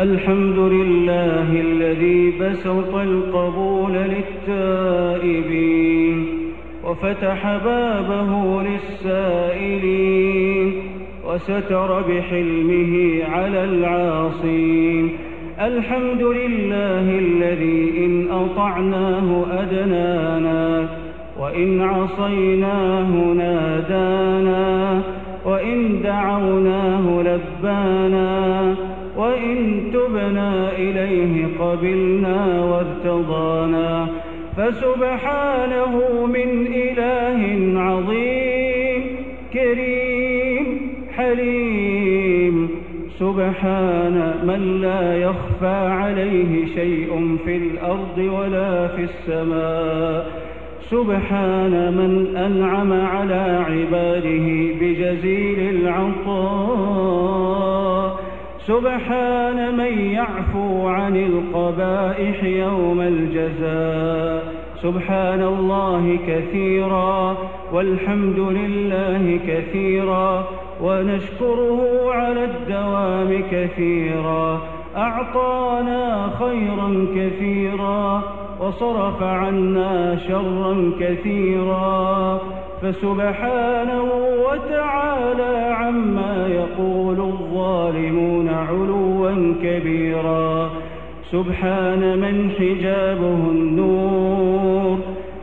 الحمد لله الذي بسط القبول للتائبين وفتح بابه للسائلين وستر بحلمه على العاصين الحمد لله الذي إن أطعناه أدنانا وإن عصيناه نادانا وإن دعوناه لبانا تبنا إليه قبلنا وارتضانا فسبحانه من إله عظيم كريم حليم. سبحان من لا يخفى عليه شيء في الأرض ولا في السماء. سبحان من أنعم على عباده بجزيل العطاء. سبحان من يعفو عن القبائح يوم الجزاء. سبحان الله كثيرا والحمد لله كثيرا ونشكره على الدوام كثيرا. أعطانا خيرا كثيرا وصرف عنا شرا كثيرا. فسبحانه وتعالى عما يقول الظالمون علوا كبيرا. سبحان من حجابه النور.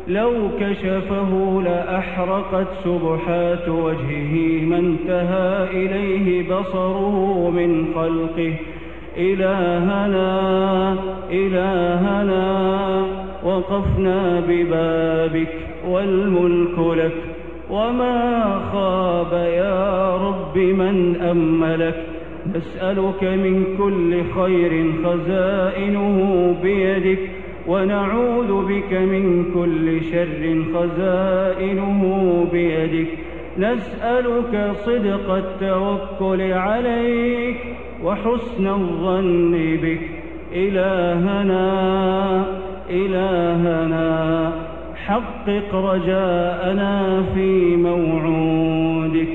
لو كشفه لأحرقت سبحات وجهه ما انتهى إليه بصره من خلقه. إلهنا إلهنا وقفنا ببابك. والملك لك. وما خاب يا رب من أملك. نسألك من كل خير خزائنه بيدك. ونعوذ بك من كل شر خزائنه بيدك. نسألك صدق التوكل عليك وحسن الظن بك. إلهنا إلهنا حقق رجاءنا في موعودك.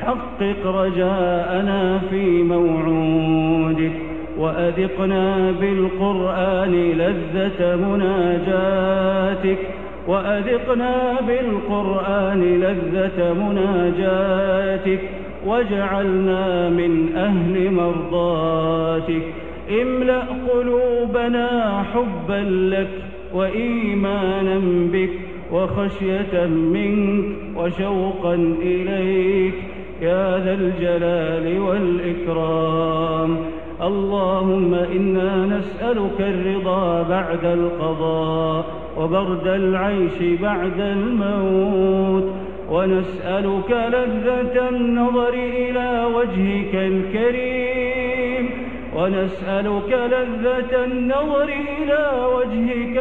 حقق رجاءنا في موعودك. وأذقنا بالقرآن لذة مناجاتك. وأذقنا بالقرآن لذة مناجاتك. واجعلنا من أهل مرضاتك. املأ قلوبنا حبا لك وإيمانا بك. وخشية منك وشوقا إليك يا ذا الجلال والإكرام. اللهم إنا نسألك الرضا بعد القضاء وبرد العيش بعد الموت. ونسألك لذة النظر إلى وجهك الكريم. ونسألك لذة النظر إلى وجهك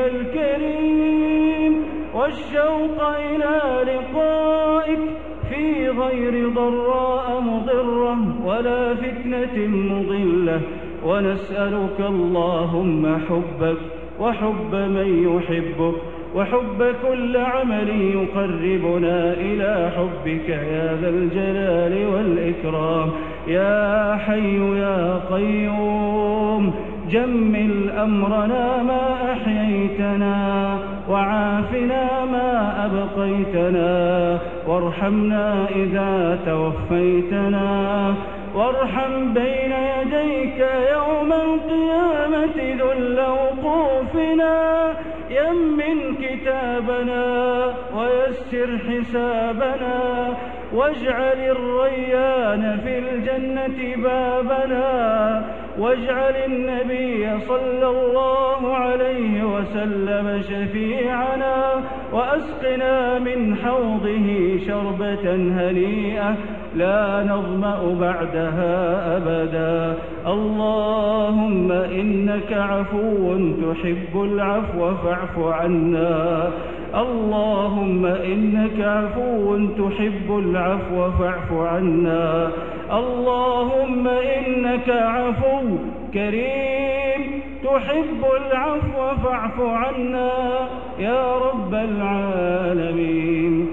والشوق إلى لقائك في غير ضراء مضرة ولا فتنة مضلة. ونسألك اللهم حبك وحب من يحبك وحب كل عمل يقربنا إلى حبك يا ذا الجلال والإكرام. يا حي يا قيوم. جمل أمرنا ما أحييتنا وعافنا ما أبقيتنا وارحمنا إذا توفيتنا وارحم بين يديك يوم القيامة ذل وقوفنا يمن كتابنا ويسر حسابنا واجعل الريان في الجنة بابنا واجعل النبي صلى الله عليه وسلم شفيعنا وأسقنا من حوضه شربة هنيئة لا نظمأ بعدها أبدا. اللهم إنك عفو تحب العفو فاعف عنا. اللهم إنك عفو تحب العفو فاعف عنا. اللهم إنك عفو كريم تحب العفو فاعف عنا. يا رب العالمين.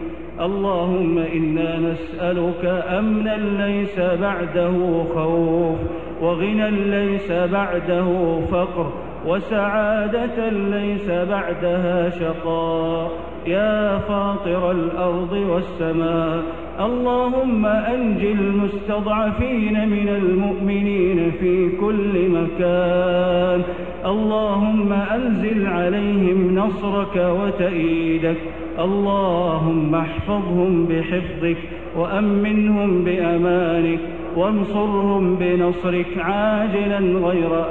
اللهم إنا نسألك أمنا ليس بعده خوف وغنى ليس بعده فقر. وسعادة ليس بعدها شقاء يا فاطر الأرض والسماء اللهم أنج المستضعفين من المؤمنين في كل مكان. اللهم أنزل عليهم نصرك وتأييدك. اللهم احفظهم بحفظك وأمنهم بأمانك. وانصرهم بنصرك عاجلا غير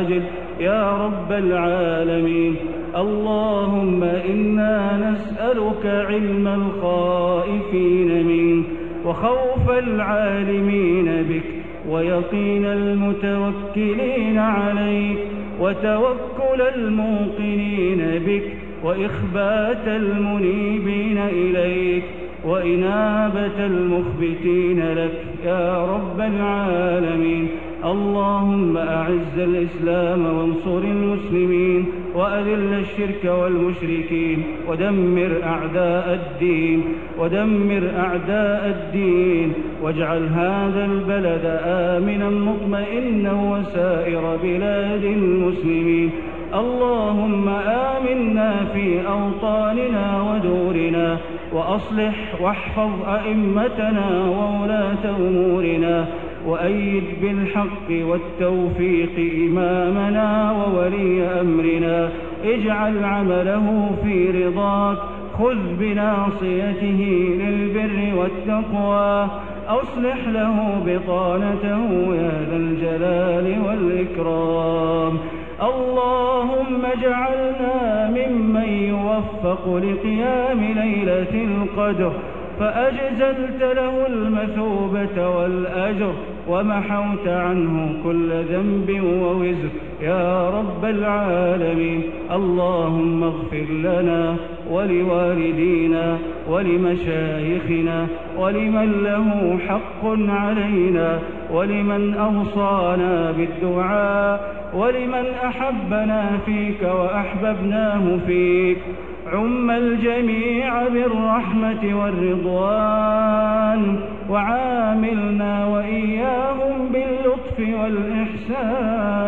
آجل. يا رب العالمين. اللهم إنا نسألك علم الخائفين منك وخوف العالمين بك ويقين المتوكلين عليك وتوكل الموقنين بك وإخبات المنيبين إليك وإنابة المخبتين لك يا رب العالمين. اللهم أعز الإسلام وانصر المسلمين وأذل الشرك والمشركين ودمر أعداء الدين ودمر أعداء الدين واجعل هذا البلد آمنا مطمئنا وسائر بلاد المسلمين. اللهم آمنا في أوطاننا ودورنا وأصلح واحفظ أئمتنا وولاة أمورنا. وأيد بالحق والتوفيق إمامنا وولي أمرنا. اجعل عمله في رضاك خذ بناصيته للبر والتقوى. أصلح له بطانته يا ذا الجلال والإكرام. اللهم اجعلنا ممن يوفق لقيام ليلة القدر. فأجزلت له المثوبة والأجر ومحوت عنه كل ذنب ووزر. يا رب العالمين اللهم اغفر لنا ولوالدينا ولمشايخنا ولمن له حق علينا ولمن أوصانا بالدعاء ولمن أحبنا فيك وأحببناه فيك. عم الجميع بالرحمة والرضوان وعاملنا وإياهم باللطف والإحسان.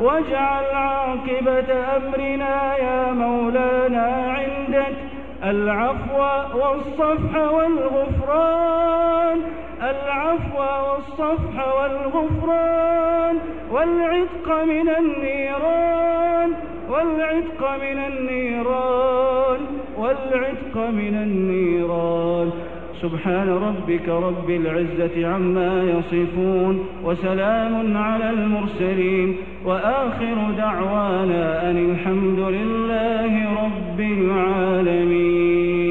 واجعل عاقبة أمرنا يا مولانا عندك العفو والصفح والغفران. العفو والصفح والغفران والعتق من النيران. والعتق من النيران والعتق من النيران. سبحان ربك رب العزة عما يصفون وسلام على المرسلين. وآخر دعوانا أن الحمد لله رب العالمين.